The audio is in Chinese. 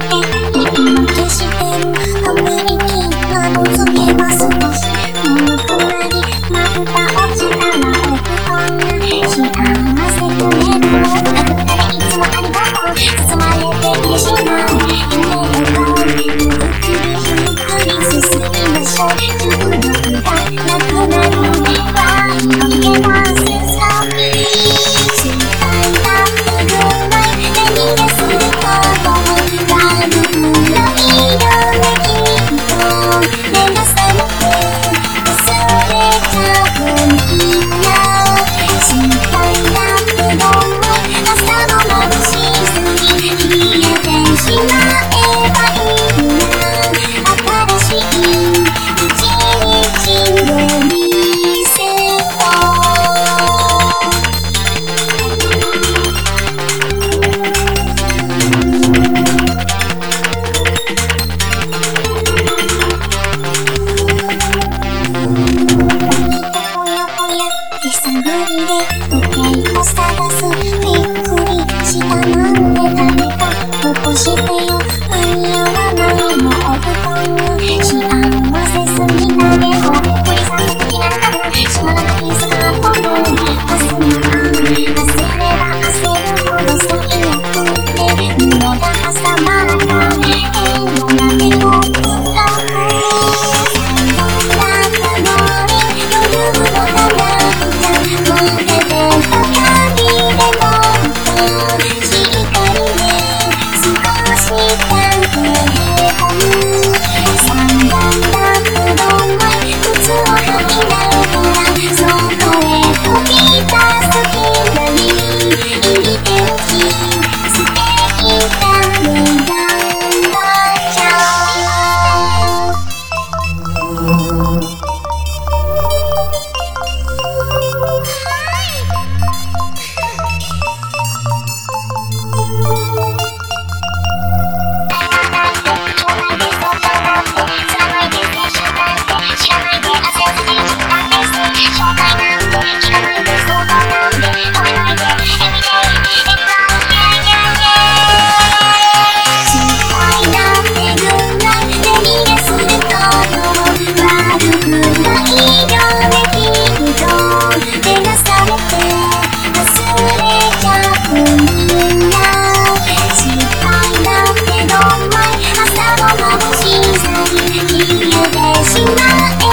Oh. 行的